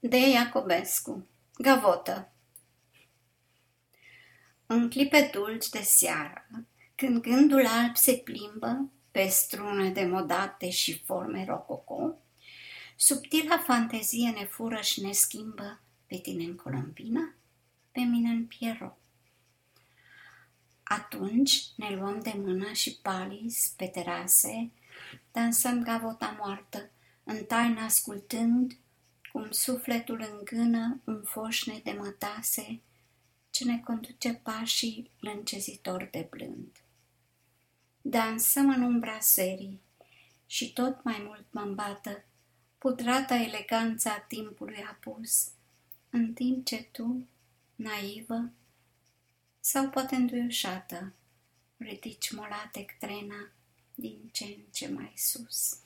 De Iacobescu Gavotă În clipe dulci de seară, când gândul alb se plimbă pe strune demodate și forme rococo, subtila fantezie ne fură și ne schimbă pe tine în colombina, pe mine în piero. Atunci ne luăm de mână și palis pe terase, dansăm gavota moartă, în taină ascultând cum sufletul îngână un foșne de mătase ce ne conduce pașii lâncezitor de blând. Dansăm în umbra serii și tot mai mult mă îmbată pudrata eleganța timpului apus, în timp ce tu, naivă, sau poate înduioșată, ridici molatec trena din ce în ce mai sus.